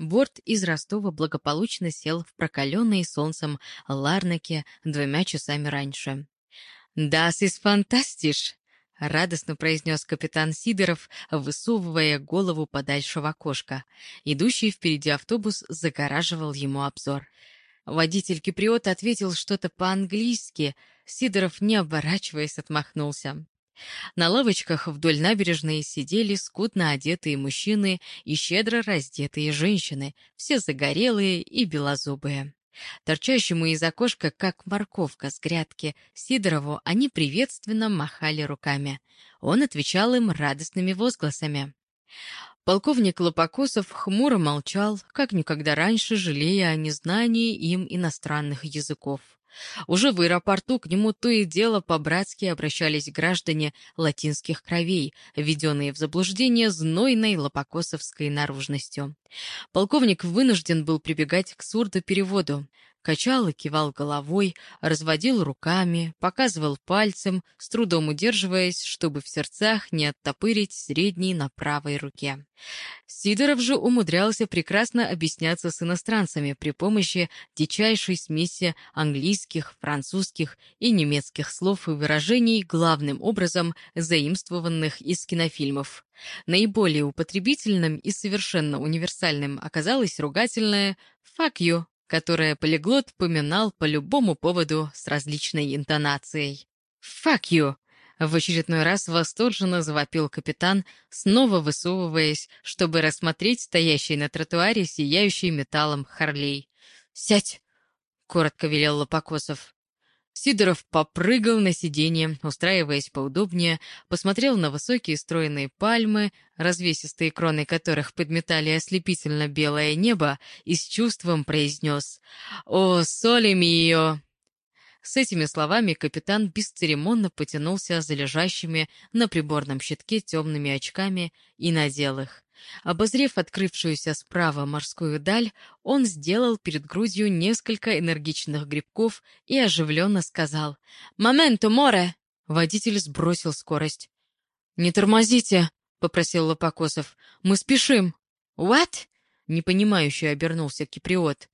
Борт из Ростова благополучно сел в прокаленный солнцем Ларнаке двумя часами раньше. «Das ist fantastisch!» — радостно произнес капитан Сидоров, высовывая голову подальше в окошко. Идущий впереди автобус загораживал ему обзор. Водитель киприота ответил что-то по-английски. Сидоров, не оборачиваясь, отмахнулся. На лавочках вдоль набережной сидели скудно одетые мужчины и щедро раздетые женщины, все загорелые и белозубые. Торчащему из окошка, как морковка с грядки, Сидорову они приветственно махали руками. Он отвечал им радостными возгласами. Полковник Лопокосов хмуро молчал, как никогда раньше, жалея о незнании им иностранных языков. Уже в аэропорту к нему то и дело по-братски обращались граждане латинских кровей, введенные в заблуждение знойной лопокосовской наружностью. Полковник вынужден был прибегать к сурдопереводу. Качал и кивал головой, разводил руками, показывал пальцем, с трудом удерживаясь, чтобы в сердцах не оттопырить средний на правой руке. Сидоров же умудрялся прекрасно объясняться с иностранцами при помощи дичайшей смеси английских, французских и немецких слов и выражений, главным образом заимствованных из кинофильмов. Наиболее употребительным и совершенно универсальным оказалось ругательное «fuck you», которое полиглот поминал по любому поводу с различной интонацией. «Fuck you!» — в очередной раз восторженно завопил капитан, снова высовываясь, чтобы рассмотреть стоящий на тротуаре сияющий металлом Харлей. «Сядь!» — коротко велел Лопокосов. Сидоров попрыгал на сиденье, устраиваясь поудобнее, посмотрел на высокие стройные пальмы, развесистые кроны которых подметали ослепительно белое небо, и с чувством произнес «О, соли мио!». С этими словами капитан бесцеремонно потянулся за лежащими на приборном щитке темными очками и надел их. Обозрев открывшуюся справа морскую даль, он сделал перед грудью несколько энергичных грибков и оживленно сказал «Моменто, море!» Водитель сбросил скорость. «Не тормозите!» — попросил Лопокосов. «Мы спешим!» «What?» — непонимающе обернулся Киприот.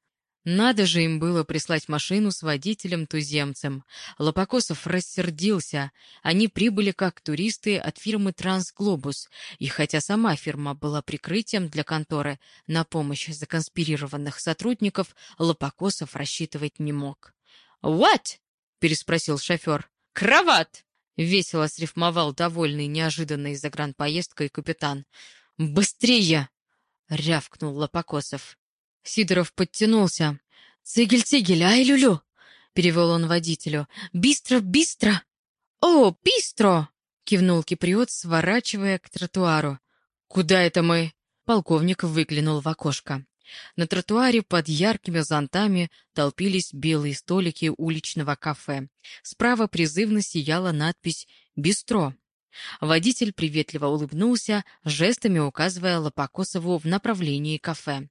Надо же им было прислать машину с водителем-туземцем. Лопокосов рассердился. Они прибыли как туристы от фирмы «Трансглобус», и хотя сама фирма была прикрытием для конторы на помощь законспирированных сотрудников, Лопокосов рассчитывать не мог. «What?» — переспросил шофер. «Кроват!» — весело срифмовал довольный неожиданной загранпоездкой капитан. «Быстрее!» — рявкнул Лопокосов. Сидоров подтянулся. «Цигель-цигель, ай, люлю!» — перевел он водителю. «Бистро, бистро!» «О, бистро!» — кивнул киприот, сворачивая к тротуару. «Куда это мы?» — полковник выглянул в окошко. На тротуаре под яркими зонтами толпились белые столики уличного кафе. Справа призывно сияла надпись «Бистро». Водитель приветливо улыбнулся, жестами указывая Лопокосову в направлении кафе.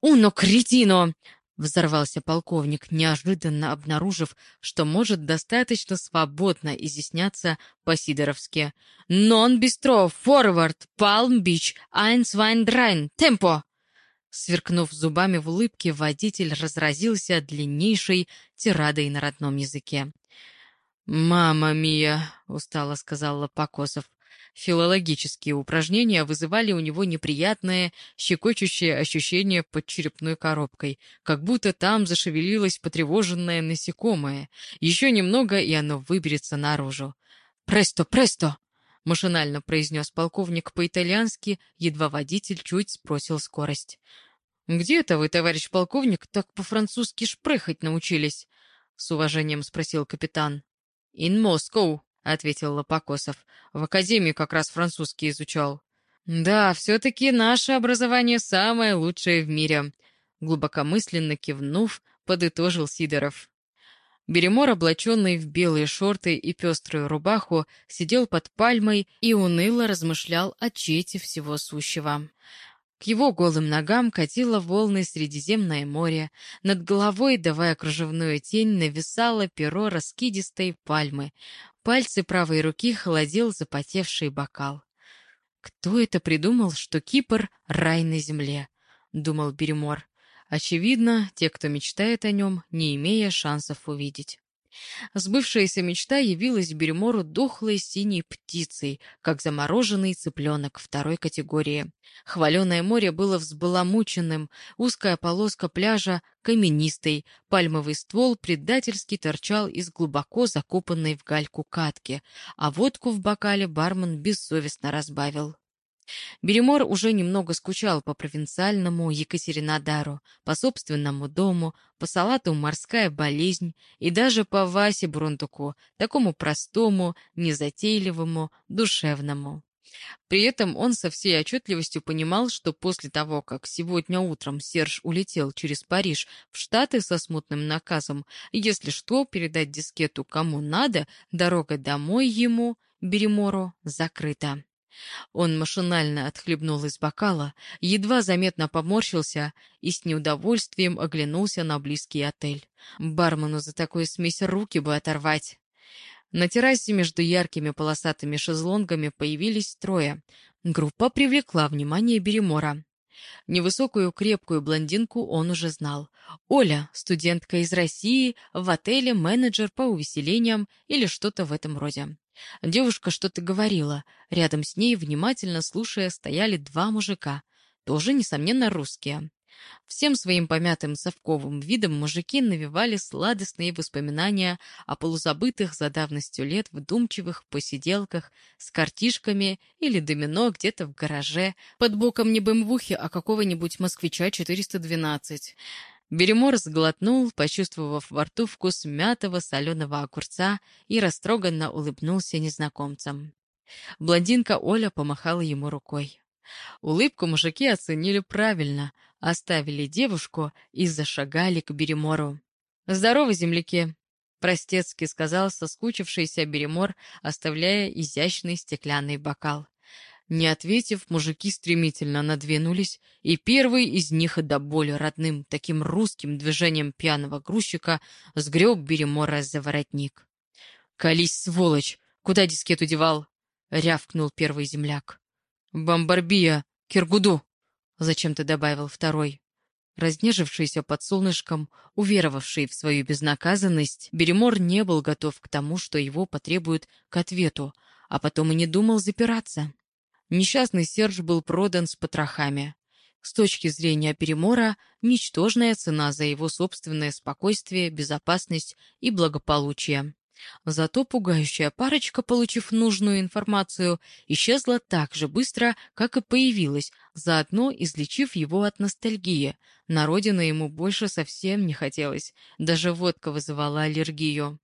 «Уно, кретино!» — взорвался полковник, неожиданно обнаружив, что может достаточно свободно изъясняться по-сидоровски. «Нон бистро, форвард, Палм-Бич, айнс вайн драйн, темпо!» Сверкнув зубами в улыбке, водитель разразился длиннейшей тирадой на родном языке. «Мама мия!» — устало сказал Лопокосов. Филологические упражнения вызывали у него неприятное, щекочущее ощущение под черепной коробкой, как будто там зашевелилось потревоженное насекомое. Еще немного, и оно выберется наружу. «Престо, престо!» — машинально произнес полковник по-итальянски, едва водитель чуть спросил скорость. «Где это вы, товарищ полковник, так по-французски шпрыхать научились?» — с уважением спросил капитан. «In Moscow», ответил Лопокосов. В академии как раз французский изучал. Да, все-таки наше образование самое лучшее в мире. Глубокомысленно кивнув, подытожил Сидоров. Беремор, облаченный в белые шорты и пеструю рубаху, сидел под пальмой и уныло размышлял о чете всего сущего. К его голым ногам катило волны Средиземное море. Над головой, давая кружевную тень, нависало перо раскидистой пальмы. Пальцы правой руки холодил запотевший бокал. Кто это придумал, что Кипр — рай на земле? думал Беремор. Очевидно, те, кто мечтает о нем, не имея шансов увидеть. Сбывшаяся мечта явилась Беремору дохлой синей птицей, как замороженный цыпленок второй категории. Хваленое море было взбаламученным, узкая полоска пляжа каменистой, пальмовый ствол предательски торчал из глубоко закопанной в гальку катки, а водку в бокале бармен бессовестно разбавил. Беремор уже немного скучал по провинциальному Екатеринодару, по собственному дому, по салату «Морская болезнь» и даже по Васе Брундуку, такому простому, незатейливому, душевному. При этом он со всей отчетливостью понимал, что после того, как сегодня утром Серж улетел через Париж в Штаты со смутным наказом, если что, передать дискету кому надо, дорога домой ему, Беремору, закрыта. Он машинально отхлебнул из бокала, едва заметно поморщился и с неудовольствием оглянулся на близкий отель. Бармену за такую смесь руки бы оторвать. На террасе между яркими полосатыми шезлонгами появились трое. Группа привлекла внимание Беремора. Невысокую крепкую блондинку он уже знал. Оля, студентка из России, в отеле менеджер по увеселениям или что-то в этом роде. Девушка что-то говорила. Рядом с ней, внимательно слушая, стояли два мужика. Тоже, несомненно, русские. Всем своим помятым совковым видом мужики навевали сладостные воспоминания о полузабытых за давностью лет вдумчивых посиделках с картишками или домино где-то в гараже, под боком не бэмвухи, а какого-нибудь москвича 412. Беремор сглотнул, почувствовав во рту вкус мятого соленого огурца и растроганно улыбнулся незнакомцам. Блондинка Оля помахала ему рукой. Улыбку мужики оценили правильно, оставили девушку и зашагали к Беремору. «Здорово, земляки!» — простецки сказал соскучившийся Беремор, оставляя изящный стеклянный бокал. Не ответив, мужики стремительно надвинулись, и первый из них до боли родным, таким русским движением пьяного грузчика сгреб Беремора за воротник. «Колись, сволочь! Куда дискету девал?» — рявкнул первый земляк. «Бомбарбия! Киргуду!» — зачем-то добавил второй. Разнежившийся под солнышком, уверовавший в свою безнаказанность, Беремор не был готов к тому, что его потребуют к ответу, а потом и не думал запираться. Несчастный Серж был продан с потрохами. С точки зрения Перемора, ничтожная цена за его собственное спокойствие, безопасность и благополучие. Зато пугающая парочка, получив нужную информацию, исчезла так же быстро, как и появилась, заодно излечив его от ностальгии. На родину ему больше совсем не хотелось, даже водка вызывала аллергию.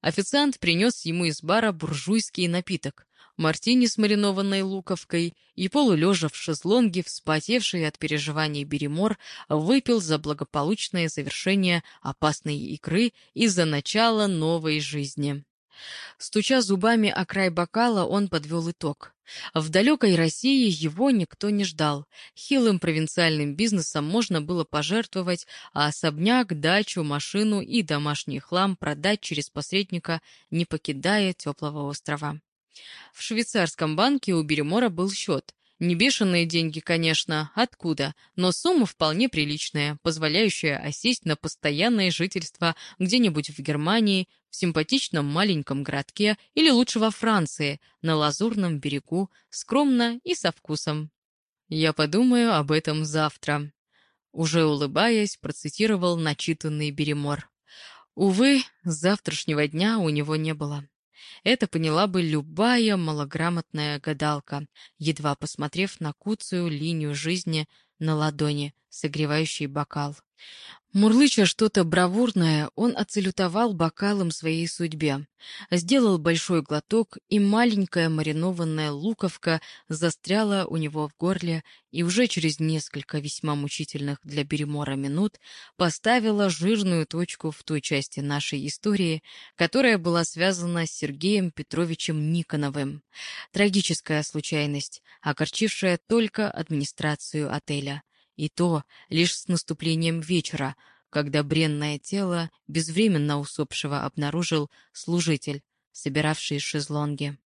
Официант принес ему из бара буржуйский напиток мартини с маринованной луковкой и, полулежа в шезлонге, вспотевший от переживаний Беремор, выпил за благополучное завершение опасной игры и за начало новой жизни. Стуча зубами о край бокала, он подвел итог. В далекой России его никто не ждал. Хилым провинциальным бизнесом можно было пожертвовать, а особняк, дачу, машину и домашний хлам продать через посредника, не покидая теплого острова. В швейцарском банке у Беремора был счет. Не бешеные деньги, конечно, откуда, но сумма вполне приличная, позволяющая осесть на постоянное жительство где-нибудь в Германии, в симпатичном маленьком городке или лучше во Франции, на Лазурном берегу, скромно и со вкусом. «Я подумаю об этом завтра», — уже улыбаясь, процитировал начитанный Беремор. Увы, завтрашнего дня у него не было. Это поняла бы любая малограмотная гадалка, едва посмотрев на куцую линию жизни на ладони, согревающей бокал. Мурлыча что-то бравурное, он оцелютовал бокалом своей судьбе. Сделал большой глоток, и маленькая маринованная луковка застряла у него в горле и уже через несколько весьма мучительных для Беремора минут поставила жирную точку в той части нашей истории, которая была связана с Сергеем Петровичем Никоновым. Трагическая случайность, огорчившая только администрацию отеля. И то лишь с наступлением вечера, когда бренное тело безвременно усопшего обнаружил служитель, собиравший шезлонги.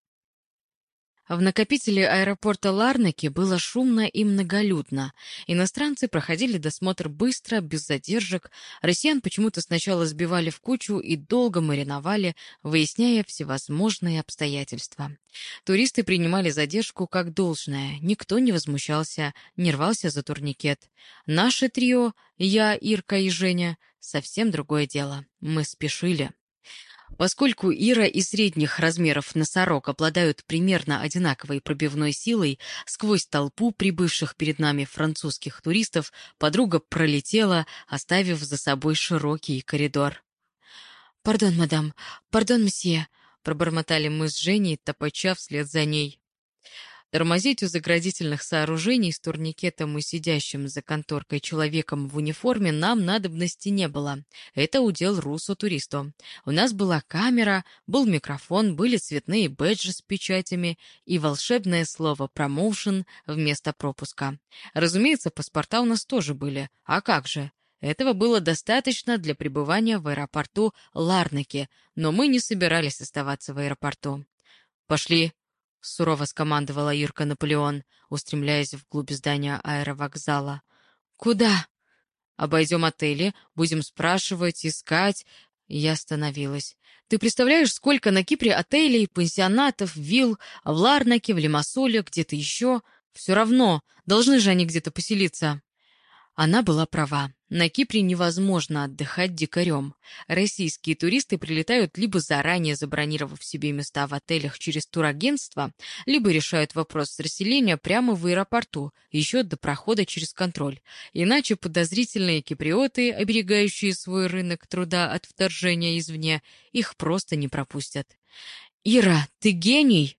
В накопителе аэропорта Ларнаки было шумно и многолюдно. Иностранцы проходили досмотр быстро, без задержек. Россиян почему-то сначала сбивали в кучу и долго мариновали, выясняя всевозможные обстоятельства. Туристы принимали задержку как должное. Никто не возмущался, не рвался за турникет. Наше трио, я, Ирка и Женя, совсем другое дело. Мы спешили. Поскольку Ира и средних размеров носорог обладают примерно одинаковой пробивной силой, сквозь толпу прибывших перед нами французских туристов подруга пролетела, оставив за собой широкий коридор. «Пардон, мадам, пардон, мсье», — пробормотали мы с Женей, топача вслед за ней. Тормозить у заградительных сооружений с турникетом и сидящим за конторкой человеком в униформе нам надобности не было. Это удел Руссо-туристу. У нас была камера, был микрофон, были цветные бэджи с печатями и волшебное слово «промоушен» вместо пропуска. Разумеется, паспорта у нас тоже были. А как же? Этого было достаточно для пребывания в аэропорту Ларнаки, но мы не собирались оставаться в аэропорту. «Пошли», — сурово скомандовала Ирка Наполеон, устремляясь вглубь здания аэровокзала. «Куда?» «Обойдем отели, будем спрашивать, искать...» Я остановилась. «Ты представляешь, сколько на Кипре отелей, пансионатов, вилл, в Ларнаке, в Лимассоле, где-то еще? Все равно, должны же они где-то поселиться». Она была права. На Кипре невозможно отдыхать дикарем. Российские туристы прилетают либо заранее забронировав себе места в отелях через турагентство, либо решают вопрос с расселения прямо в аэропорту, еще до прохода через контроль. Иначе подозрительные киприоты, оберегающие свой рынок труда от вторжения извне, их просто не пропустят. «Ира, ты гений!»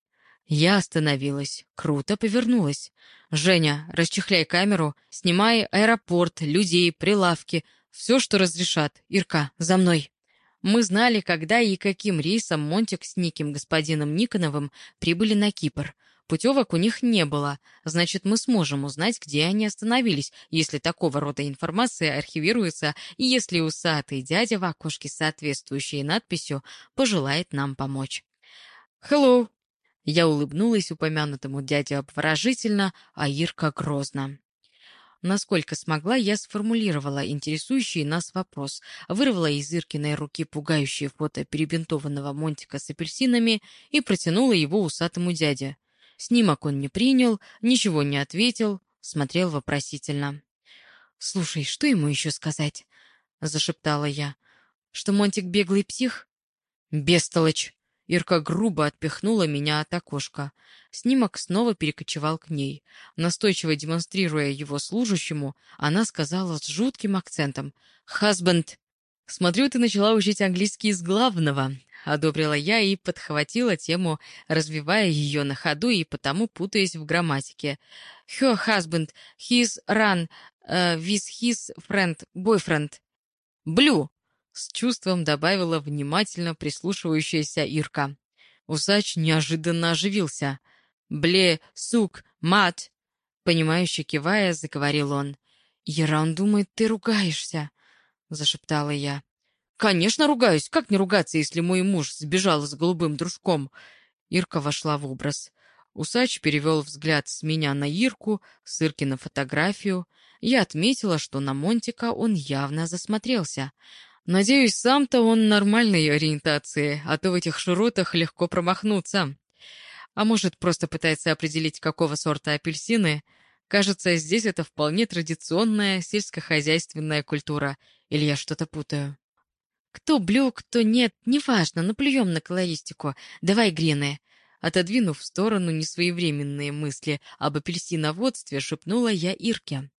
Я остановилась, круто повернулась. «Женя, расчехляй камеру, снимай аэропорт, людей, прилавки, все, что разрешат. Ирка, за мной!» Мы знали, когда и каким рейсом Монтик с неким господином Никоновым прибыли на Кипр. Путевок у них не было, значит, мы сможем узнать, где они остановились, если такого рода информация архивируется и если усатый дядя в окошке с соответствующей надписью пожелает нам помочь. «Hello!» Я улыбнулась упомянутому дяде обворожительно, а Ирка грозно. Насколько смогла, я сформулировала интересующий нас вопрос, вырвала из Иркиной руки пугающее фото перебинтованного Монтика с апельсинами и протянула его усатому дяде. Снимок он не принял, ничего не ответил, смотрел вопросительно. «Слушай, что ему еще сказать?» — зашептала я. «Что Монтик беглый псих?» «Бестолочь!» Ирка грубо отпихнула меня от окошка. Снимок снова перекочевал к ней. Настойчиво демонстрируя его служащему, она сказала с жутким акцентом «Хазбенд!» «Смотрю, ты начала учить английский из главного», — одобрила я и подхватила тему, развивая ее на ходу и потому путаясь в грамматике. «Her husband, his run, uh, with his friend, boyfriend». «Блю!» С чувством добавила внимательно прислушивающаяся Ирка. Усач неожиданно оживился. «Бле, сук, мат!» Понимающе кивая, заговорил он. «Ира, он думает, ты ругаешься», — зашептала я. «Конечно ругаюсь. Как не ругаться, если мой муж сбежал с голубым дружком?» Ирка вошла в образ. Усач перевел взгляд с меня на Ирку, с Ирки на фотографию. Я отметила, что на Монтика он явно засмотрелся. Надеюсь, сам-то он нормальной ориентации, а то в этих широтах легко промахнуться. А может, просто пытается определить, какого сорта апельсины? Кажется, здесь это вполне традиционная сельскохозяйственная культура. Или я что-то путаю? Кто блю, кто нет, неважно, наплюем на колористику. Давай грины. Отодвинув в сторону несвоевременные мысли об апельсиноводстве, шепнула я Ирке.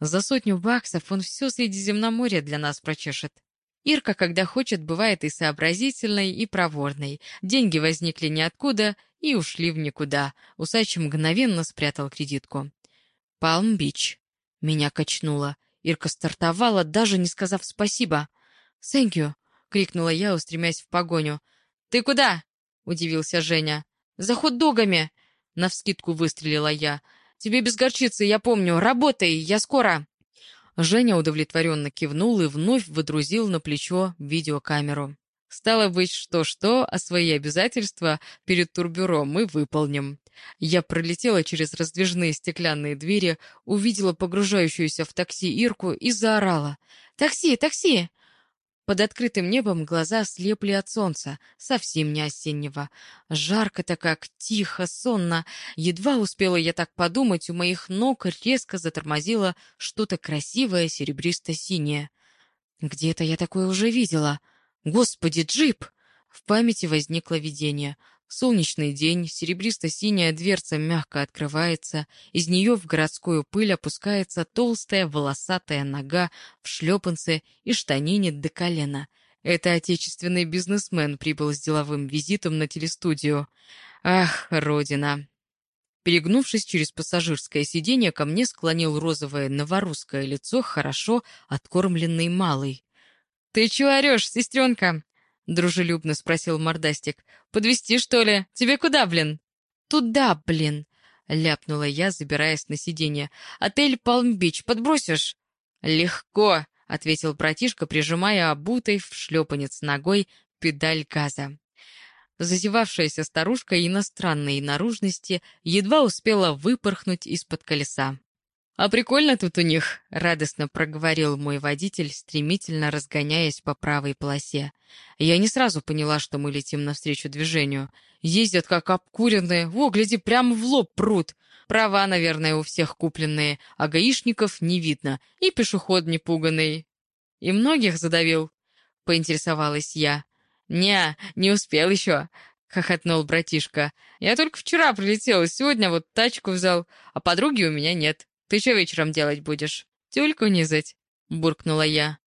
За сотню баксов он все Средиземноморье для нас прочешет. Ирка, когда хочет, бывает и сообразительной, и проворной. Деньги возникли ниоткуда и ушли в никуда. Усач мгновенно спрятал кредитку. «Палм-Бич». Меня качнуло. Ирка стартовала, даже не сказав спасибо. «Thank you», — крикнула я, устремясь в погоню. «Ты куда?» — удивился Женя. «За хот-догами!» — навскидку выстрелила я. «Тебе без горчицы, я помню. Работай, я скоро!» Женя удовлетворенно кивнул и вновь выдрузил на плечо видеокамеру. Стало быть, что-что, а свои обязательства перед турбюро мы выполним. Я пролетела через раздвижные стеклянные двери, увидела погружающуюся в такси Ирку и заорала. «Такси! Такси!» Под открытым небом глаза слепли от солнца, совсем не осеннего. Жарко-то как, тихо, сонно. Едва успела я так подумать, у моих ног резко затормозило что-то красивое серебристо-синее. Где-то я такое уже видела. Господи, джип! В памяти возникло видение. Солнечный день, серебристо-синяя дверца мягко открывается, из нее в городскую пыль опускается толстая волосатая нога в шлепанце и штанине до колена. Это отечественный бизнесмен прибыл с деловым визитом на телестудию. Ах, родина! Перегнувшись через пассажирское сиденье, ко мне склонил розовое новорусское лицо хорошо откормленный малый. «Ты чего орешь, сестренка?» Дружелюбно спросил мордастик. Подвести что ли? Тебе куда, блин? Туда, блин, ляпнула я, забираясь на сиденье. Отель Палм-Бич подбросишь? Легко, ответил братишка, прижимая обутой в шлепанец ногой педаль газа. Зазевавшаяся старушка иностранной наружности едва успела выпорхнуть из-под колеса. «А прикольно тут у них», — радостно проговорил мой водитель, стремительно разгоняясь по правой полосе. Я не сразу поняла, что мы летим навстречу движению. Ездят как обкуренные, во, гляди, прямо в лоб прут. Права, наверное, у всех купленные, а гаишников не видно, и пешеход не пуганный. «И многих задавил?» — поинтересовалась я. «Не, не успел еще», — хохотнул братишка. «Я только вчера прилетел, сегодня вот тачку взял, а подруги у меня нет». Ты что вечером делать будешь? Тюльку низать?» — буркнула я.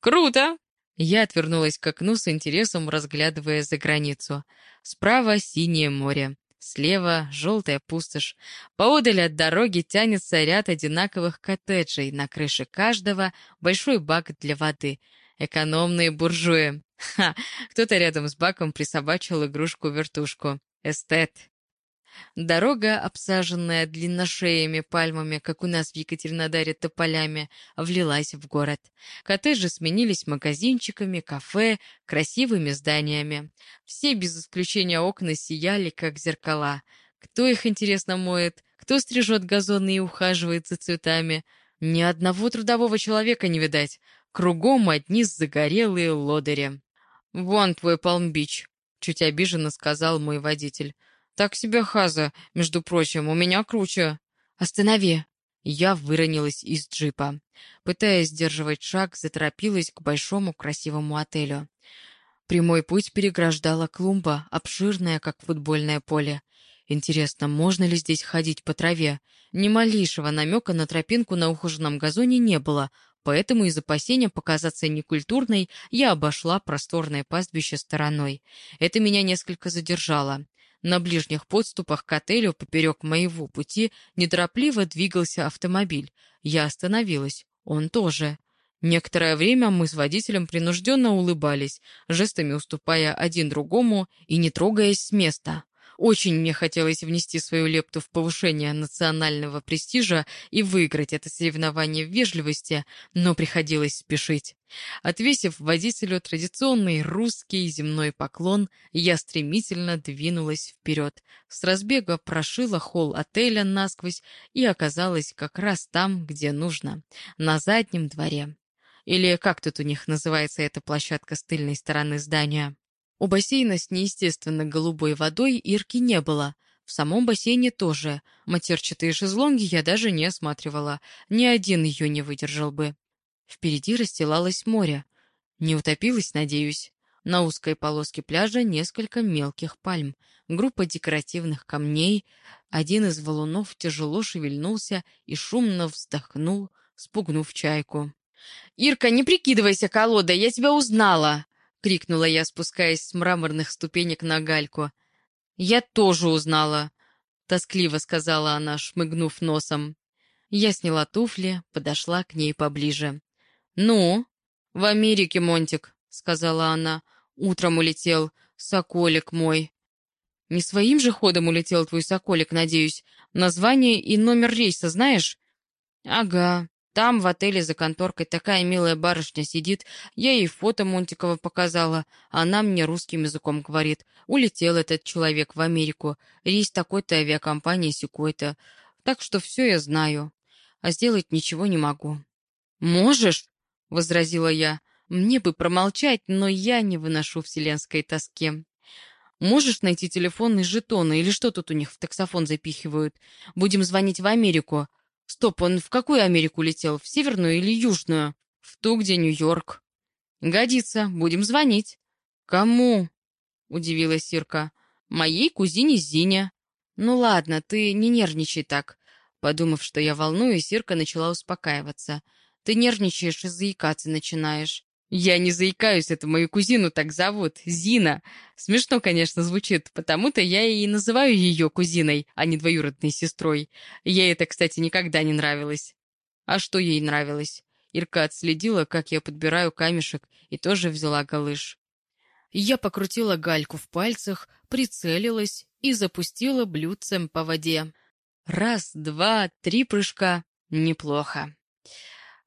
«Круто!» Я отвернулась к окну с интересом, разглядывая за границу. Справа синее море, слева желтая пустошь. Поодаль от дороги тянется ряд одинаковых коттеджей, на крыше каждого большой бак для воды. Экономные буржуи. Ха! Кто-то рядом с баком присобачил игрушку-вертушку. Эстет. Дорога, обсаженная длинношеями пальмами, как у нас в Екатеринодаре тополями, влилась в город. Коттеджи сменились магазинчиками, кафе, красивыми зданиями. Все, без исключения окна, сияли, как зеркала. Кто их, интересно, моет? Кто стрижет газоны и ухаживает за цветами? Ни одного трудового человека не видать. Кругом одни загорелые лодыри. «Вон твой Палм-Бич», — чуть обиженно сказал мой водитель. «Так себе хаза, между прочим, у меня круче». «Останови!» Я выронилась из джипа. Пытаясь сдерживать шаг, заторопилась к большому красивому отелю. Прямой путь переграждала клумба, обширная, как футбольное поле. Интересно, можно ли здесь ходить по траве? Ни малейшего намека на тропинку на ухоженном газоне не было, поэтому из опасения показаться некультурной я обошла просторное пастбище стороной. Это меня несколько задержало. На ближних подступах к отелю поперек моего пути неторопливо двигался автомобиль. Я остановилась. Он тоже. Некоторое время мы с водителем принужденно улыбались, жестами уступая один другому и не трогаясь с места. Очень мне хотелось внести свою лепту в повышение национального престижа и выиграть это соревнование в вежливости, но приходилось спешить. Отвесив водителю традиционный русский земной поклон, я стремительно двинулась вперед. С разбега прошила холл отеля насквозь и оказалась как раз там, где нужно, на заднем дворе. Или как тут у них называется эта площадка с тыльной стороны здания? У бассейна с неестественно голубой водой Ирки не было. В самом бассейне тоже. Матерчатые шезлонги я даже не осматривала. Ни один ее не выдержал бы. Впереди расстилалось море. Не утопилась, надеюсь. На узкой полоске пляжа несколько мелких пальм, группа декоративных камней. Один из валунов тяжело шевельнулся и шумно вздохнул, спугнув чайку. «Ирка, не прикидывайся колодой, я тебя узнала!» — крикнула я, спускаясь с мраморных ступенек на гальку. «Я тоже узнала», — тоскливо сказала она, шмыгнув носом. Я сняла туфли, подошла к ней поближе. «Ну?» «В Америке, Монтик», — сказала она. «Утром улетел. Соколик мой». «Не своим же ходом улетел твой соколик, надеюсь. Название и номер рейса знаешь?» «Ага», Там, в отеле за конторкой, такая милая барышня сидит. Я ей фото Монтикова показала. Она мне русским языком говорит. Улетел этот человек в Америку. Рейс такой-то авиакомпании секой-то. Так что все я знаю. А сделать ничего не могу. «Можешь?» — возразила я. «Мне бы промолчать, но я не выношу вселенской тоски. Можешь найти телефонные жетоны или что тут у них в таксофон запихивают? Будем звонить в Америку. Стоп, он в какую Америку летел? В северную или южную? В ту, где Нью-Йорк. Годится, будем звонить. Кому? Удивилась Сирка. Моей кузине Зине. Ну ладно, ты не нервничай так. Подумав, что я волнуюсь, Сирка начала успокаиваться. Ты нервничаешь и заикаться начинаешь. Я не заикаюсь, это мою кузину так зовут, Зина. Смешно, конечно, звучит, потому-то я и называю ее кузиной, а не двоюродной сестрой. Ей это, кстати, никогда не нравилось. А что ей нравилось? Ирка отследила, как я подбираю камешек, и тоже взяла галыш. Я покрутила гальку в пальцах, прицелилась и запустила блюдцем по воде. Раз, два, три прыжка. Неплохо.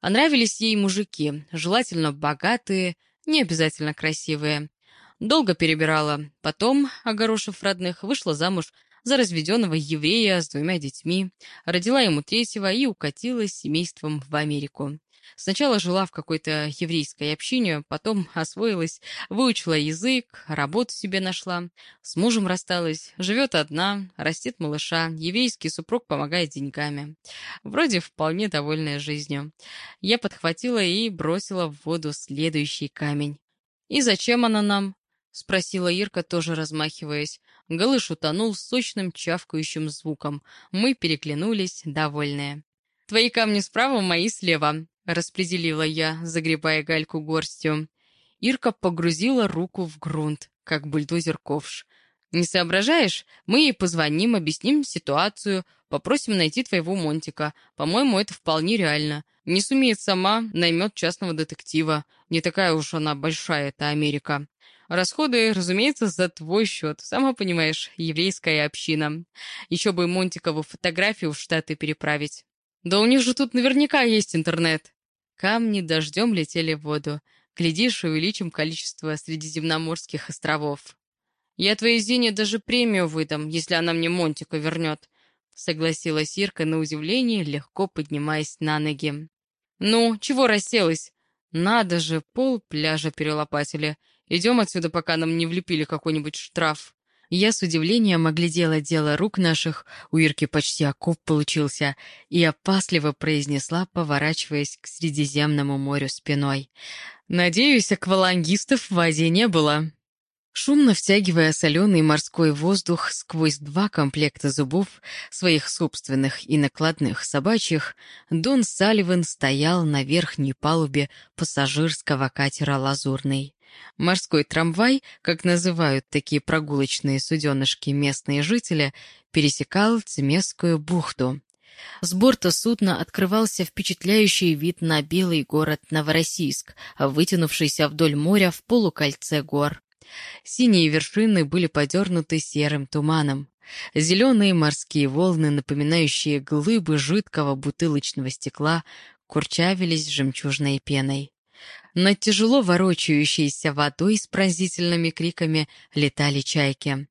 А нравились ей мужики, желательно богатые, не обязательно красивые. Долго перебирала. Потом, огорошив родных, вышла замуж за разведенного еврея с двумя детьми, родила ему третьего и укатила с семейством в Америку. Сначала жила в какой-то еврейской общине, потом освоилась, выучила язык, работу себе нашла, с мужем рассталась, живет одна, растет малыша, еврейский супруг помогает деньгами. Вроде вполне довольная жизнью. Я подхватила и бросила в воду следующий камень. «И зачем она нам?» — спросила Ирка, тоже размахиваясь. Галыш утонул сочным чавкающим звуком. Мы переглянулись, довольные. «Твои камни справа, мои слева», — распределила я, загребая гальку горстью. Ирка погрузила руку в грунт, как бульдозер-ковш. «Не соображаешь? Мы ей позвоним, объясним ситуацию, попросим найти твоего Монтика. По-моему, это вполне реально. Не сумеет сама, наймет частного детектива. Не такая уж она большая, эта Америка. Расходы, разумеется, за твой счет. Сама понимаешь, еврейская община. Еще бы Монтикову фотографию в Штаты переправить. Да у них же тут наверняка есть интернет. Камни дождем летели в воду. Глядишь, увеличим количество средиземноморских островов. Я твоей Зине даже премию выдам, если она мне Монтика вернет. Согласилась Ирка на удивление, легко поднимаясь на ноги. Ну, чего расселась? Надо же, пол пляжа перелопатили. Идем отсюда, пока нам не влепили какой-нибудь штраф. Я с удивлением оглядела дело рук наших, у Ирки почти окоп получился, и опасливо произнесла, поворачиваясь к Средиземному морю спиной. «Надеюсь, аквалангистов в воде не было». Шумно втягивая соленый морской воздух сквозь два комплекта зубов, своих собственных и накладных собачьих, Дон Салливан стоял на верхней палубе пассажирского катера «Лазурный». Морской трамвай, как называют такие прогулочные суденышки местные жители, пересекал Цемесскую бухту. С борта судна открывался впечатляющий вид на белый город Новороссийск, вытянувшийся вдоль моря в полукольце гор. Синие вершины были подернуты серым туманом. Зеленые морские волны, напоминающие глыбы жидкого бутылочного стекла, курчавились жемчужной пеной. Над тяжело ворочающейся водой с пронзительными криками летали чайки.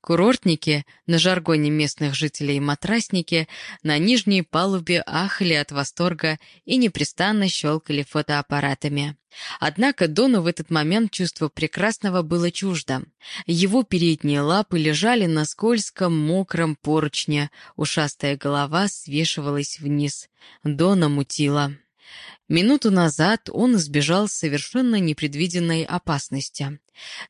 Курортники, на жаргоне местных жителей матрасники, на нижней палубе ахали от восторга и непрестанно щелкали фотоаппаратами. Однако Дону в этот момент чувство прекрасного было чуждо. Его передние лапы лежали на скользком, мокром поручне, ушастая голова свешивалась вниз. Дона мутила. Минуту назад он избежал совершенно непредвиденной опасности.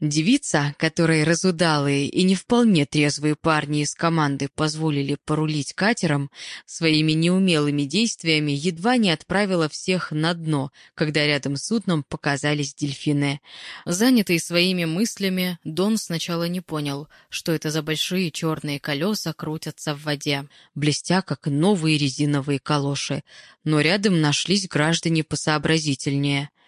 Девица, которой разудалые и не вполне трезвые парни из команды позволили порулить катером, своими неумелыми действиями едва не отправила всех на дно, когда рядом с судном показались дельфины. Занятый своими мыслями, Дон сначала не понял, что это за большие черные колеса крутятся в воде, блестя, как новые резиновые калоши, но рядом нашлись граждане посообразительнее —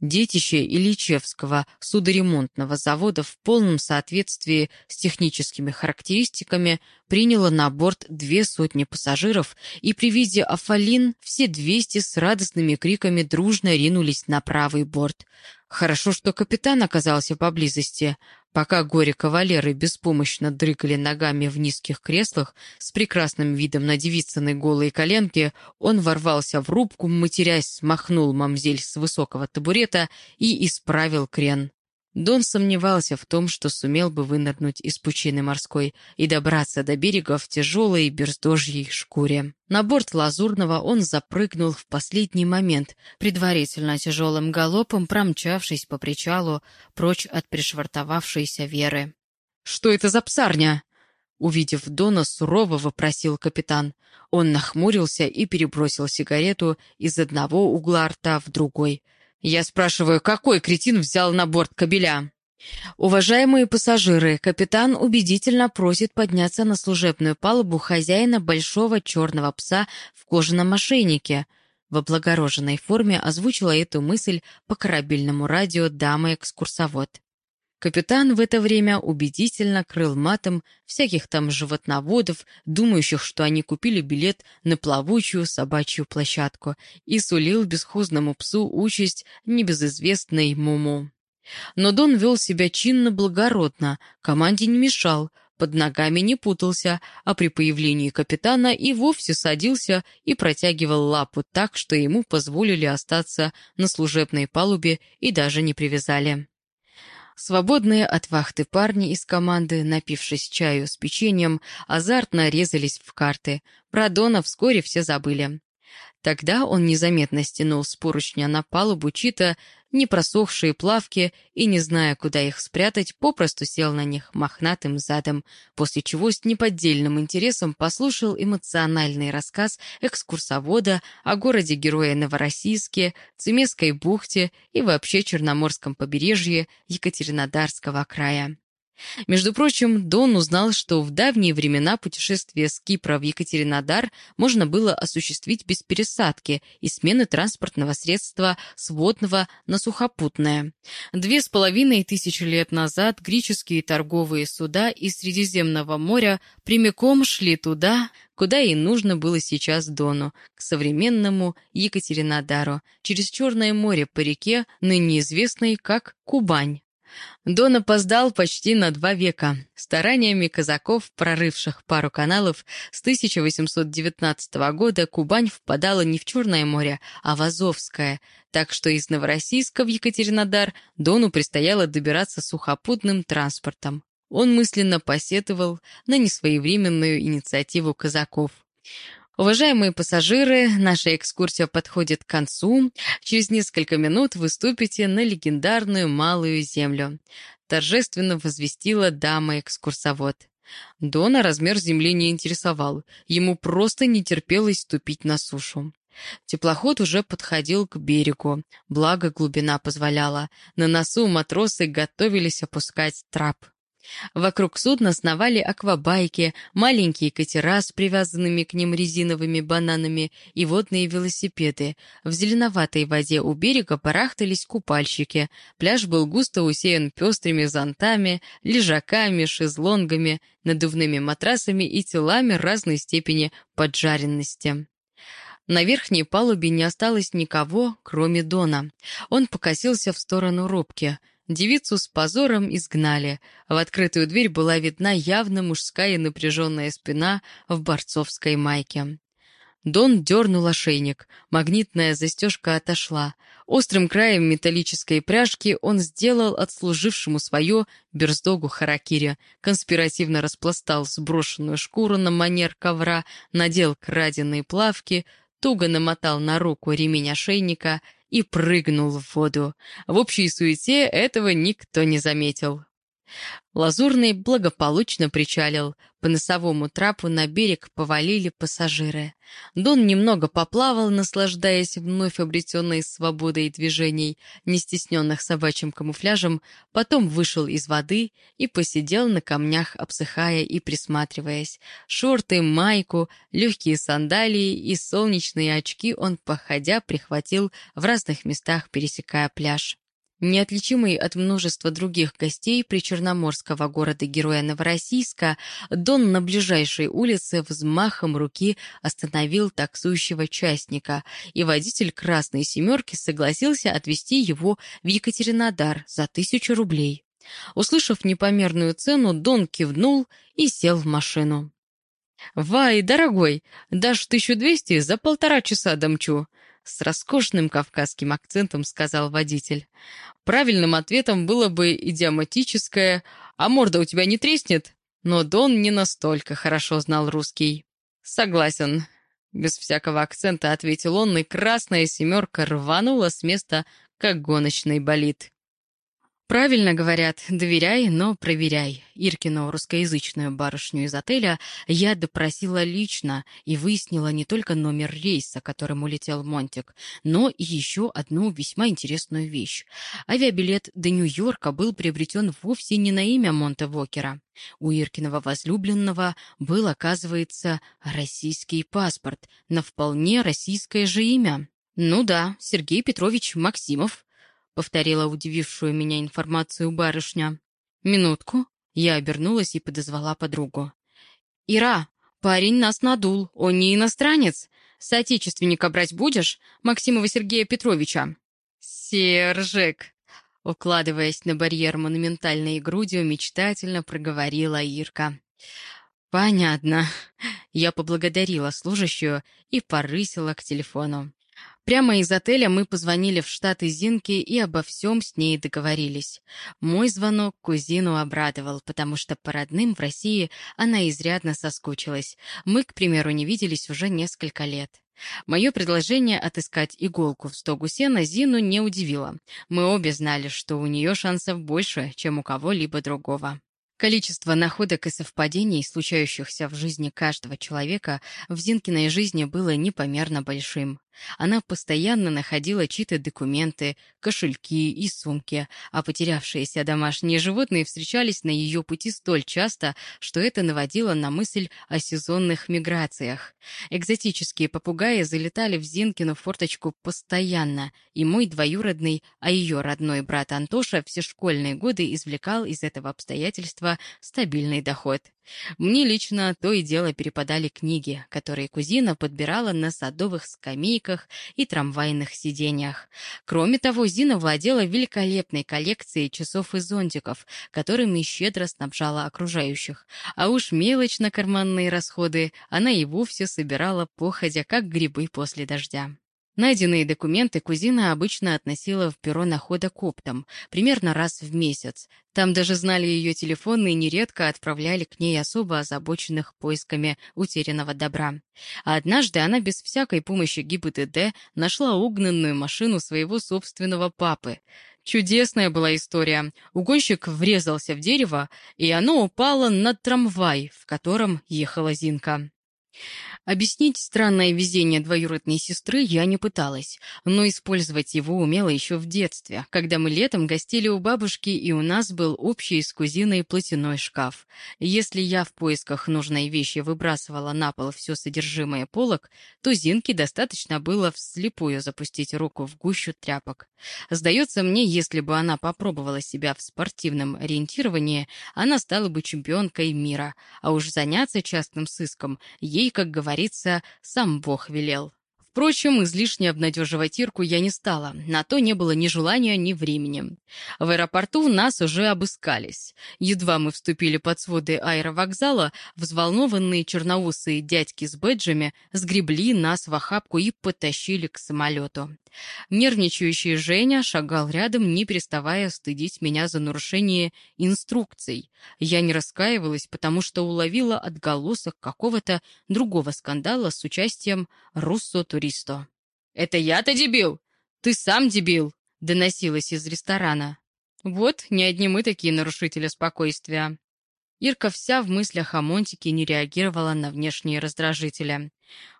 Детище Ильичевского судоремонтного завода в полном соответствии с техническими характеристиками приняло на борт две сотни пассажиров, и при виде Афалин все двести с радостными криками дружно ринулись на правый борт. Хорошо, что капитан оказался поблизости. Пока горе-кавалеры беспомощно дрыгали ногами в низких креслах с прекрасным видом на девицыной голые коленки, он ворвался в рубку, матерясь, смахнул мамзель с высокого табурета и исправил крен. Дон сомневался в том, что сумел бы вынырнуть из пучины морской и добраться до берега в тяжелой берздожьей шкуре. На борт Лазурного он запрыгнул в последний момент, предварительно тяжелым галопом промчавшись по причалу прочь от пришвартовавшейся Веры. «Что это за псарня?» Увидев Дона, сурово вопросил капитан. Он нахмурился и перебросил сигарету из одного угла рта в другой — я спрашиваю, какой кретин взял на борт кабеля? Уважаемые пассажиры, капитан убедительно просит подняться на служебную палубу хозяина большого черного пса в кожаном ошейнике. В облагороженной форме озвучила эту мысль по корабельному радио дама-экскурсовод. Капитан в это время убедительно крыл матом всяких там животноводов, думающих, что они купили билет на плавучую собачью площадку, и сулил бесхозному псу участь небезызвестной Муму. Но Дон вел себя чинно-благородно, команде не мешал, под ногами не путался, а при появлении капитана и вовсе садился и протягивал лапу так, что ему позволили остаться на служебной палубе и даже не привязали. Свободные от вахты парни из команды, напившись чаю с печеньем, азартно резались в карты. Про Дона вскоре все забыли. Тогда он незаметно стянул с поручня на палубу чьи-то непросохшие плавки и, не зная, куда их спрятать, попросту сел на них мохнатым задом, после чего с неподдельным интересом послушал эмоциональный рассказ экскурсовода о городе-герое Новороссийске, Цемесской бухте и вообще Черноморском побережье Екатеринодарского края. Между прочим, Дон узнал, что в давние времена путешествие с Кипра в Екатеринодар можно было осуществить без пересадки и смены транспортного средства с водного на сухопутное. Две с половиной тысячи лет назад греческие торговые суда из Средиземного моря прямиком шли туда, куда и нужно было сейчас Дону, к современному Екатеринодару, через Черное море по реке, ныне известной как Кубань. Дон опоздал почти на два века. Стараниями казаков, прорывших пару каналов, с 1819 года Кубань впадала не в Черное море, а в Азовское, так что из Новороссийска в Екатеринодар Дону предстояло добираться сухопутным транспортом. Он мысленно посетовал на несвоевременную инициативу казаков. Уважаемые пассажиры, наша экскурсия подходит к концу. Через несколько минут выступите на легендарную Малую Землю. Торжественно возвестила дама-экскурсовод. Дона размер земли не интересовал. Ему просто не терпелось ступить на сушу. Теплоход уже подходил к берегу, благо глубина позволяла. На носу матросы готовились опускать трап. Вокруг судна сновали аквабайки, маленькие катера с привязанными к ним резиновыми бананами и водные велосипеды. В зеленоватой воде у берега барахтались купальщики. Пляж был густо усеян пестрыми зонтами, лежаками, шезлонгами, надувными матрасами и телами разной степени поджаренности. На верхней палубе не осталось никого, кроме Дона. Он покосился в сторону рубки — Девицу с позором изгнали. В открытую дверь была видна явно мужская напряженная спина в борцовской майке. Дон дернул ошейник. Магнитная застежка отошла. Острым краем металлической пряжки он сделал отслужившему свое берздогу харакири, конспиративно распластал сброшенную шкуру на манер ковра, надел краденые плавки, туго намотал на руку ремень ошейника и прыгнул в воду. В общей суете этого никто не заметил. Лазурный благополучно причалил. По носовому трапу на берег повалили пассажиры. Дон немного поплавал, наслаждаясь вновь обретенной свободой движений, не стесненных собачьим камуфляжем, потом вышел из воды и посидел на камнях, обсыхая и присматриваясь. Шорты, майку, легкие сандалии и солнечные очки он, походя, прихватил в разных местах, пересекая пляж. Неотличимый от множества других гостей причерноморского города-героя Новороссийска, Дон на ближайшей улице взмахом руки остановил таксующего частника, и водитель «Красной семерки» согласился отвезти его в Екатеринодар за тысячу рублей. Услышав непомерную цену, Дон кивнул и сел в машину. «Вай, дорогой, дашь тысячу двести, за полтора часа домчу», с роскошным кавказским акцентом сказал водитель. Правильным ответом было бы идиоматическое «А морда у тебя не треснет?» Но Дон не настолько хорошо знал русский. «Согласен», — без всякого акцента ответил он, и красная семерка рванула с места, как гоночный болид. Правильно говорят, доверяй, но проверяй. Иркину, русскоязычную барышню из отеля, я допросила лично и выяснила не только номер рейса, которым улетел Монтик, но и еще одну весьма интересную вещь. Авиабилет до Нью-Йорка был приобретен вовсе не на имя Монте Вокера. У Иркиного возлюбленного был, оказывается, российский паспорт на вполне российское же имя. Ну да, Сергей Петрович Максимов, — повторила удивившую меня информацию барышня. «Минутку». Я обернулась и подозвала подругу. «Ира, парень нас надул, он не иностранец. Соотечественника брать будешь? Максимова Сергея Петровича». «Сержик!» Укладываясь на барьер монументальной грудью, мечтательно проговорила Ирка. «Понятно». Я поблагодарила служащую и порысила к телефону. Прямо из отеля мы позвонили в штаты Зинки и обо всем с ней договорились. Мой звонок кузину обрадовал, потому что по родным в России она изрядно соскучилась. Мы, к примеру, не виделись уже несколько лет. Мое предложение отыскать иголку в стогу сена Зину не удивило. Мы обе знали, что у нее шансов больше, чем у кого-либо другого. Количество находок и совпадений, случающихся в жизни каждого человека, в Зинкиной жизни было непомерно большим. Она постоянно находила чьи-то документы, кошельки и сумки, а потерявшиеся домашние животные встречались на ее пути столь часто, что это наводило на мысль о сезонных миграциях. Экзотические попугаи залетали в Зинкину форточку постоянно, и мой двоюродный, а ее родной брат Антоша все школьные годы извлекал из этого обстоятельства стабильный доход. Мне лично то и дело перепадали книги, которые кузина подбирала на садовых скамейках и трамвайных сиденьях. Кроме того, Зина владела великолепной коллекцией часов и зонтиков, которыми щедро снабжала окружающих. А уж мелочь на карманные расходы она и вовсе собирала походя, как грибы после дождя. Найденные документы кузина обычно относила в бюро находок оптом, примерно раз в месяц. Там даже знали ее телефон и нередко отправляли к ней особо озабоченных поисками утерянного добра. А однажды она без всякой помощи ГИБДД нашла угнанную машину своего собственного папы. Чудесная была история. Угонщик врезался в дерево, и оно упало на трамвай, в котором ехала Зинка. Объяснить странное везение двоюродной сестры я не пыталась, но использовать его умела еще в детстве, когда мы летом гостили у бабушки, и у нас был общий с кузиной платяной шкаф. Если я в поисках нужной вещи выбрасывала на пол все содержимое полок, то Зинке достаточно было вслепую запустить руку в гущу тряпок. Сдается мне, если бы она попробовала себя в спортивном ориентировании, она стала бы чемпионкой мира, а уж заняться частным сыском ей, как говорится, говорится, сам Бог велел. Впрочем, излишне обнадеживать Ирку я не стала, на то не было ни желания, ни времени. В аэропорту нас уже обыскались. Едва мы вступили под своды аэровокзала, взволнованные черноусые дядьки с бэджами сгребли нас в охапку и потащили к самолету. Нервничающий Женя шагал рядом, не переставая стыдить меня за нарушение инструкций. Я не раскаивалась, потому что уловила отголосок какого-то другого скандала с участием Руссо-туристо. «Это я-то дебил? Ты сам дебил!» — доносилось из ресторана. Вот, не одни мы такие нарушители спокойствия. Ирка вся в мыслях о Монтике не реагировала на внешние раздражители.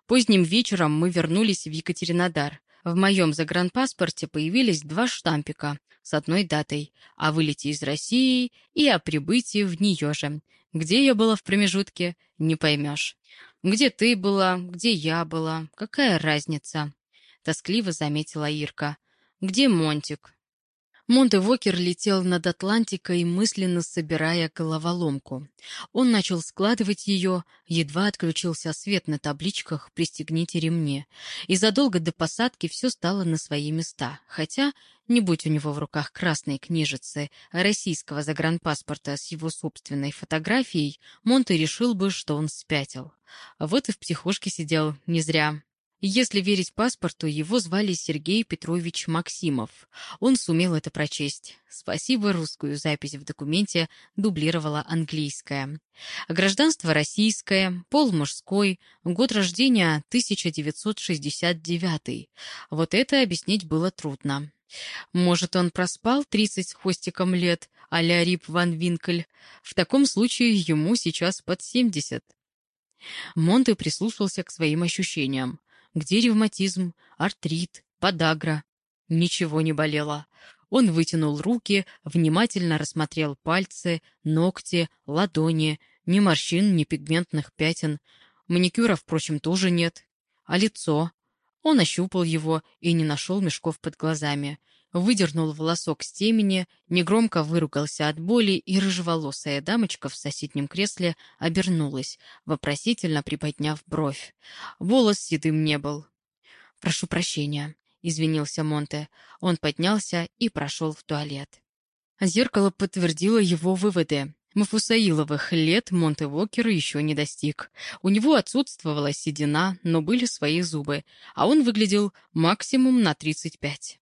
Поздним вечером мы вернулись в Екатеринодар. В моем загранпаспорте появились два штампика с одной датой о вылете из России и о прибытии в нее же. Где я была в промежутке, не поймешь. Где ты была, где я была, какая разница? Тоскливо заметила Ирка. Где Монтик? Монте Вокер летел над Атлантикой, мысленно собирая головоломку. Он начал складывать ее, едва отключился свет на табличках «Пристегните ремни». И задолго до посадки все стало на свои места, хотя, не будь у него в руках красной книжицы российского загранпаспорта с его собственной фотографией, Монте решил бы, что он спятил. Вот и в психушке сидел, не зря. Если верить паспорту, его звали Сергей Петрович Максимов. Он сумел это прочесть. Спасибо, русскую запись в документе дублировала английская. Гражданство российское, пол мужской, год рождения 1969. Вот это объяснить было трудно. Может, он проспал 30 с хвостиком лет, а-ля Рип Ван Винкель? В таком случае ему сейчас под 70. Монте прислушался к своим ощущениям. Где ревматизм, артрит, подагра? Ничего не болело. Он вытянул руки, внимательно рассмотрел пальцы, ногти, ладони. Ни морщин, ни пигментных пятен. Маникюра, впрочем, тоже нет. А лицо? Он ощупал его и не нашел мешков под глазами выдернул волосок с темени, негромко выругался от боли, и рыжеволосая дамочка в соседнем кресле обернулась, вопросительно приподняв бровь. Волос седым не был. «Прошу прощения», — извинился Монте. Он поднялся и прошел в туалет. Зеркало подтвердило его выводы. Мафусаиловых лет Монте Вокер еще не достиг. У него отсутствовала седина, но были свои зубы, а он выглядел максимум на 35.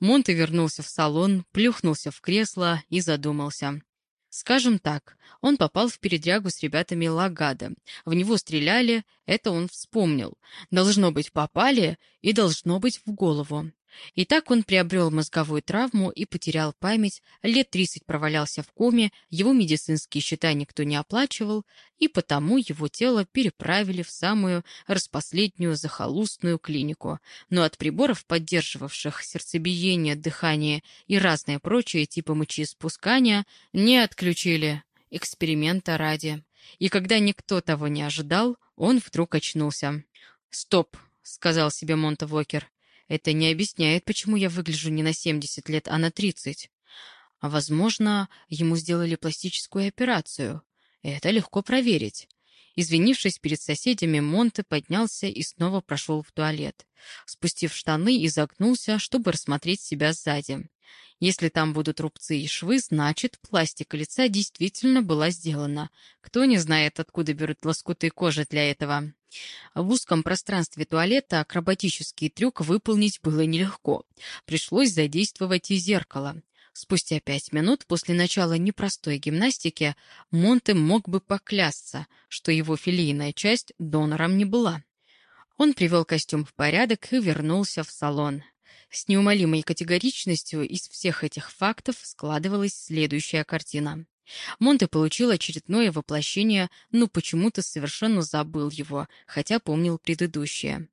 Монте вернулся в салон, плюхнулся в кресло и задумался. Скажем так, он попал в передрягу с ребятами Лагада. В него стреляли, это он вспомнил. Должно быть, попали и должно быть в голову. И так он приобрел мозговую травму и потерял память, лет 30 провалялся в коме, его медицинские счета никто не оплачивал, и потому его тело переправили в самую распоследнюю захолустную клинику. Но от приборов, поддерживавших сердцебиение, дыхание и разные прочие типы мочеиспускания, не отключили. Эксперимента ради. И когда никто того не ожидал, он вдруг очнулся. «Стоп», — сказал себе Монтевокер. Это не объясняет, почему я выгляжу не на 70 лет, а на 30. А, возможно, ему сделали пластическую операцию. Это легко проверить. Извинившись перед соседями, Монте поднялся и снова прошел в туалет. Спустив штаны, изогнулся, чтобы рассмотреть себя сзади. Если там будут рубцы и швы, значит, пластика лица действительно была сделана. Кто не знает, откуда берут лоскуты кожи для этого. В узком пространстве туалета акробатический трюк выполнить было нелегко. Пришлось задействовать и зеркало. Спустя пять минут после начала непростой гимнастики Монте мог бы поклясться, что его филийная часть донором не была. Он привел костюм в порядок и вернулся в салон. С неумолимой категоричностью из всех этих фактов складывалась следующая картина. Монте получил очередное воплощение, но почему-то совершенно забыл его, хотя помнил предыдущее.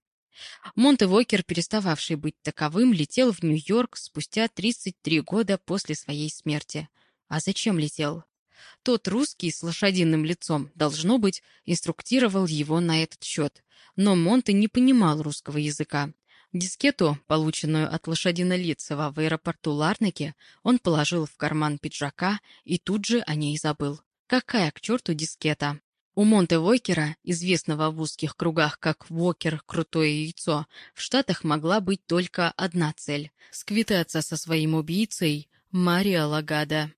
Монте Вокер, перестававший быть таковым, летел в Нью-Йорк спустя 33 года после своей смерти. А зачем летел? Тот русский с лошадиным лицом, должно быть, инструктировал его на этот счет. Но Монте не понимал русского языка. Дискету, полученную от лошадинолицева в аэропорту Ларнаке, он положил в карман пиджака и тут же о ней забыл. Какая к черту дискета? У Монте Вокера, известного в узких кругах как Вокер «Крутое яйцо», в Штатах могла быть только одна цель — сквитаться со своим убийцей Марио Лагада.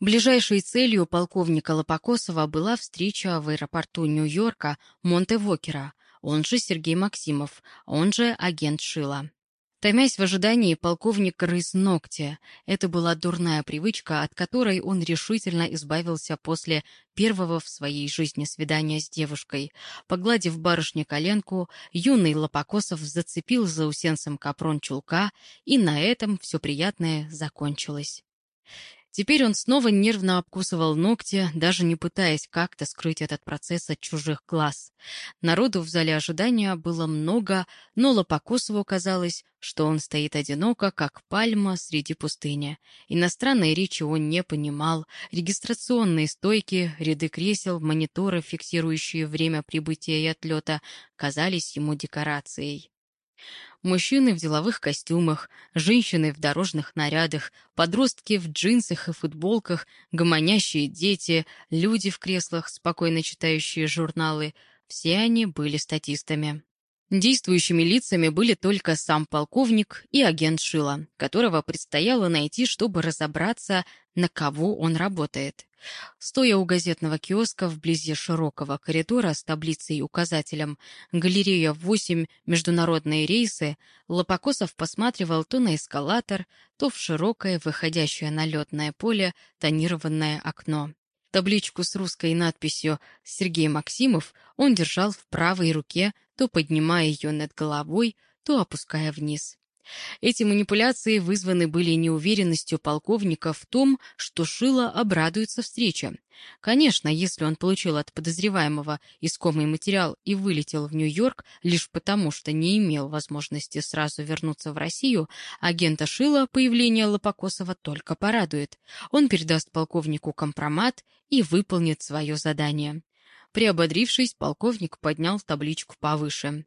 Ближайшей целью полковника Лопокосова была встреча в аэропорту Нью-Йорка Монте Вокера — он же Сергей Максимов, он же агент Шила. Томясь в ожидании, полковник рыс ногти. Это была дурная привычка, от которой он решительно избавился после первого в своей жизни свидания с девушкой. Погладив барышне коленку, юный Лопокосов зацепил за заусенцем капрон чулка, и на этом все приятное закончилось. Теперь он снова нервно обкусывал ногти, даже не пытаясь как-то скрыть этот процесс от чужих глаз. Народу в зале ожидания было много, но Лопокосову казалось, что он стоит одиноко, как пальма среди пустыни. Иностранной речи он не понимал. Регистрационные стойки, ряды кресел, мониторы, фиксирующие время прибытия и отлета, казались ему декорацией. Мужчины в деловых костюмах, женщины в дорожных нарядах, подростки в джинсах и футболках, гомонящие дети, люди в креслах, спокойно читающие журналы — все они были статистами. Действующими лицами были только сам полковник и агент Шила, которого предстояло найти, чтобы разобраться, на кого он работает. Стоя у газетного киоска вблизи широкого коридора с таблицей и указателем «Галерея 8. Международные рейсы», Лопокосов посматривал то на эскалатор, то в широкое, выходящее на летное поле, тонированное окно. Табличку с русской надписью «Сергей Максимов» он держал в правой руке, то поднимая ее над головой, то опуская вниз. Эти манипуляции вызваны были неуверенностью полковника в том, что Шила обрадуется встрече. Конечно, если он получил от подозреваемого искомый материал и вылетел в Нью-Йорк лишь потому, что не имел возможности сразу вернуться в Россию, агента Шила появление Лопокосова только порадует. Он передаст полковнику компромат и выполнит свое задание. Приободрившись, полковник поднял табличку повыше.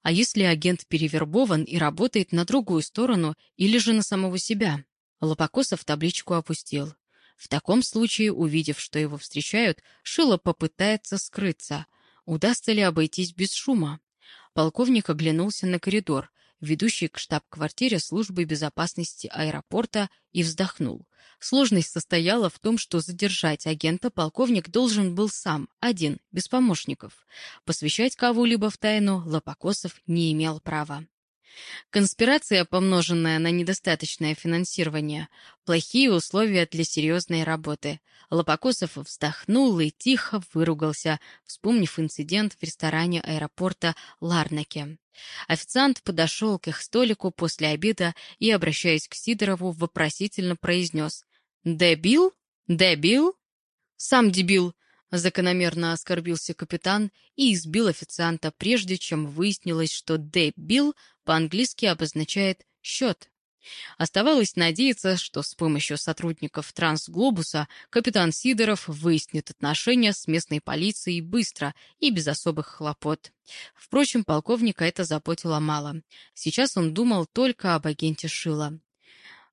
А если агент перевербован и работает на другую сторону или же на самого себя? Лопокосов табличку опустил. В таком случае, увидев, что его встречают, Шило попытается скрыться. Удастся ли обойтись без шума? Полковник оглянулся на коридор, ведущий к штаб-квартире службы безопасности аэропорта, и вздохнул. Сложность состояла в том, что задержать агента полковник должен был сам, один, без помощников. Посвящать кого-либо в тайну Лопокосов не имел права. Конспирация, помноженная на недостаточное финансирование, плохие условия для серьезной работы. Лопокосов вздохнул и тихо выругался, вспомнив инцидент в ресторане аэропорта Ларнаке. Официант подошел к их столику после обеда и, обращаясь к Сидорову, вопросительно произнес «Дебил? Дебил?» «Сам дебил!» — закономерно оскорбился капитан и избил официанта, прежде чем выяснилось, что «дебил» по-английски обозначает «счет». Оставалось надеяться, что с помощью сотрудников Трансглобуса капитан Сидоров выяснит отношения с местной полицией быстро и без особых хлопот. Впрочем, полковника это заботило мало. Сейчас он думал только об агенте Шила.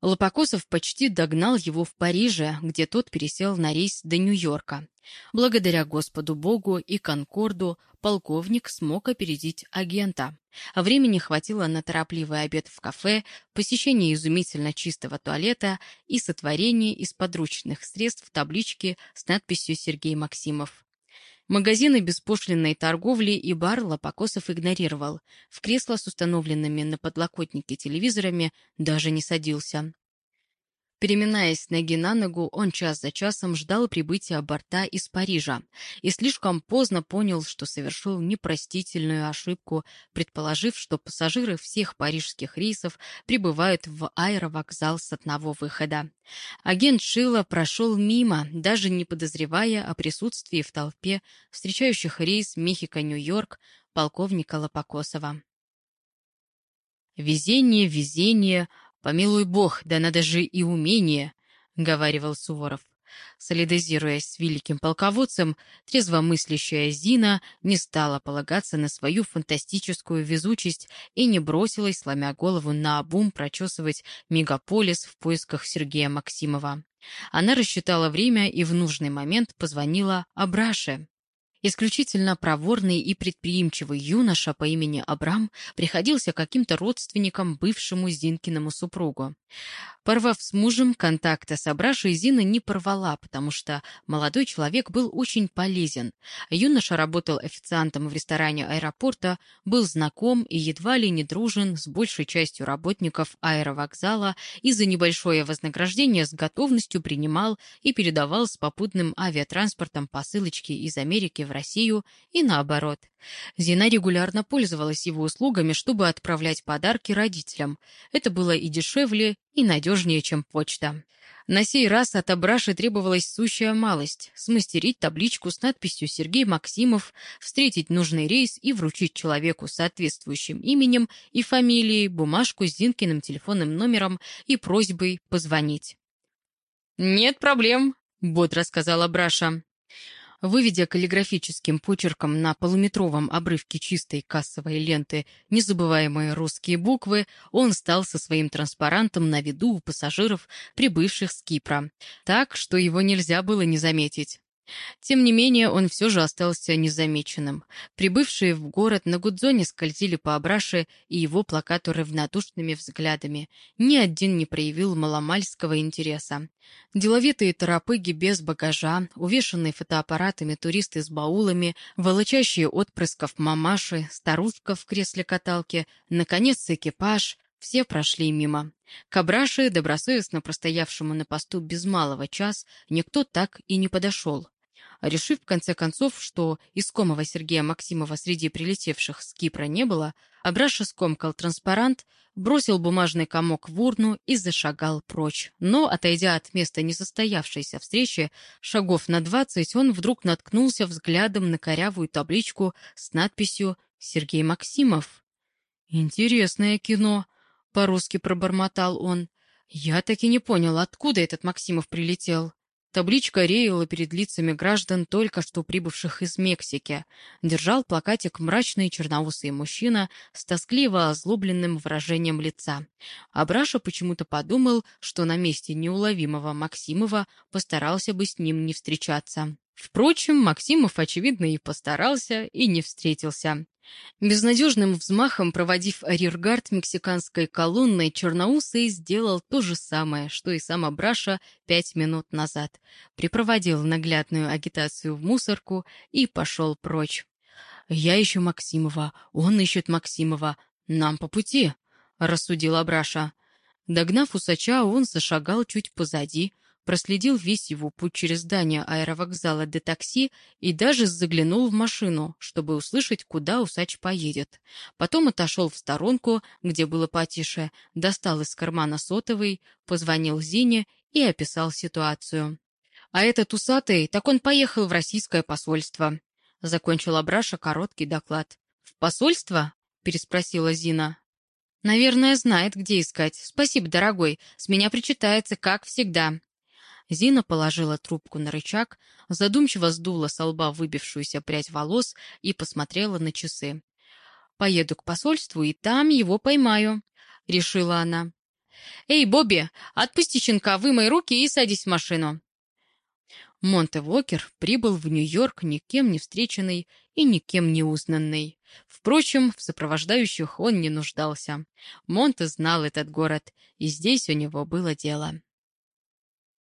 Лопокосов почти догнал его в Париже, где тот пересел на рейс до Нью-Йорка. Благодаря Господу Богу и Конкорду полковник смог опередить агента. Времени хватило на торопливый обед в кафе, посещение изумительно чистого туалета и сотворение из подручных средств таблички с надписью «Сергей Максимов». Магазины беспошлинной торговли и бар Лопокосов игнорировал. В кресло с установленными на подлокотнике телевизорами даже не садился. Переминаясь ноги на ногу, он час за часом ждал прибытия борта из Парижа и слишком поздно понял, что совершил непростительную ошибку, предположив, что пассажиры всех парижских рейсов прибывают в аэровокзал с одного выхода. Агент Шила прошел мимо, даже не подозревая о присутствии в толпе встречающих рейс Мехико-Нью-Йорк полковника Лопокосова. Везение, везение, «Помилуй бог, да надо же и умение», — говаривал Суворов. Солидизируясь с великим полководцем, трезвомыслящая Зина не стала полагаться на свою фантастическую везучесть и не бросилась, сломя голову на обум, прочесывать мегаполис в поисках Сергея Максимова. Она рассчитала время и в нужный момент позвонила Абраше. Исключительно проворный и предприимчивый юноша по имени Абрам приходился каким-то родственником бывшему Зинкиному супругу. Порвав с мужем, контакта с Абрашей Зина не порвала, потому что молодой человек был очень полезен. Юноша работал официантом в ресторане аэропорта, был знаком и едва ли не дружен с большей частью работников аэровокзала и за небольшое вознаграждение с готовностью принимал и передавал с попутным авиатранспортом посылочки из Америки в Россию и наоборот. Зина регулярно пользовалась его услугами, чтобы отправлять подарки родителям. Это было и дешевле, и надежнее, чем почта. На сей раз от Абраши требовалась сущая малость — смастерить табличку с надписью «Сергей Максимов», встретить нужный рейс и вручить человеку с соответствующим именем и фамилией бумажку с Зинкиным телефонным номером и просьбой позвонить. «Нет проблем», — бодро сказала Браша. Выведя каллиграфическим почерком на полуметровом обрывке чистой кассовой ленты незабываемые русские буквы, он стал со своим транспарантом на виду у пассажиров, прибывших с Кипра, так, что его нельзя было не заметить. Тем не менее, он все же остался незамеченным. Прибывшие в город на Гудзоне скользили по Абраше и его плакату равнодушными взглядами. Ни один не проявил маломальского интереса. Деловитые торопыги без багажа, увешанные фотоаппаратами туристы с баулами, волочащие отпрысков мамаши, старушка в кресле каталки, наконец экипаж — все прошли мимо. К Абраше, добросовестно простоявшему на посту без малого час, никто так и не подошел. Решив, в конце концов, что искомого Сергея Максимова среди прилетевших с Кипра не было, Абраша скомкал транспарант, бросил бумажный комок в урну и зашагал прочь. Но, отойдя от места несостоявшейся встречи, шагов на двадцать, он вдруг наткнулся взглядом на корявую табличку с надписью «Сергей Максимов». «Интересное кино», — по-русски пробормотал он. «Я так и не понял, откуда этот Максимов прилетел». Табличка реяла перед лицами граждан, только что прибывших из Мексики. Держал плакатик мрачный черноусый мужчина с тоскливо озлобленным выражением лица. Абраша почему-то подумал, что на месте неуловимого Максимова постарался бы с ним не встречаться. Впрочем, Максимов, очевидно, и постарался, и не встретился. Безнадежным взмахом, проводив арьергард мексиканской колонной, Черноусый сделал то же самое, что и сам Абраша пять минут назад. Припроводил наглядную агитацию в мусорку и пошел прочь. «Я ищу Максимова, он ищет Максимова. Нам по пути», — рассудил Абраша. Догнав усача, он зашагал чуть позади, проследил весь его путь через здание аэровокзала до такси и даже заглянул в машину, чтобы услышать, куда усач поедет. Потом отошел в сторонку, где было потише, достал из кармана сотовый, позвонил Зине и описал ситуацию. «А этот усатый, так он поехал в российское посольство», — закончил Абраша короткий доклад. «В посольство?» — переспросила Зина. «Наверное, знает, где искать. Спасибо, дорогой. С меня причитается, как всегда». Зина положила трубку на рычаг, задумчиво сдула со лба выбившуюся прядь волос и посмотрела на часы. «Поеду к посольству, и там его поймаю», — решила она. «Эй, Бобби, отпусти щенка, вымой руки и садись в машину». Монте Вокер прибыл в Нью-Йорк никем не встреченный и никем не узнанный. Впрочем, в сопровождающих он не нуждался. Монте знал этот город, и здесь у него было дело.